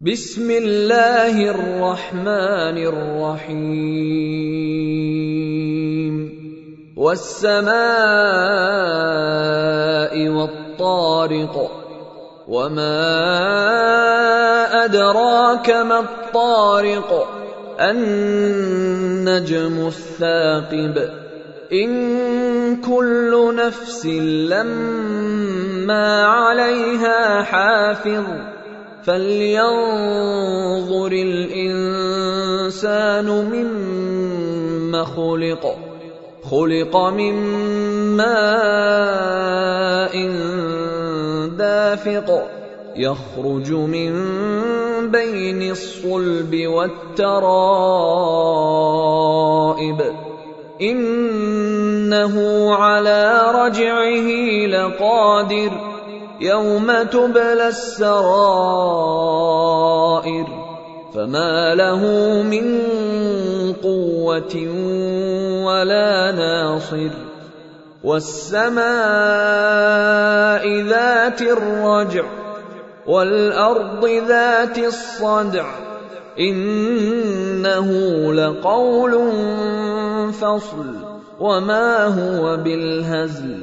بسم الله الرحمن الرحيم والسماء والطارق وما ادراك ما الطارق النجم الثاقب ان كل نفس لما عليها حافظ فلينظر الانسان مما خلق خلق من ماء دافق يخرج من بين الصلب والترائب انه على رجعه لقادر يوم تبلى السرائر فما له من قوة ولا ناصر والسماء ذات الرجع والأرض ذات الصدع إنه لقول فصل وما هو بالهزل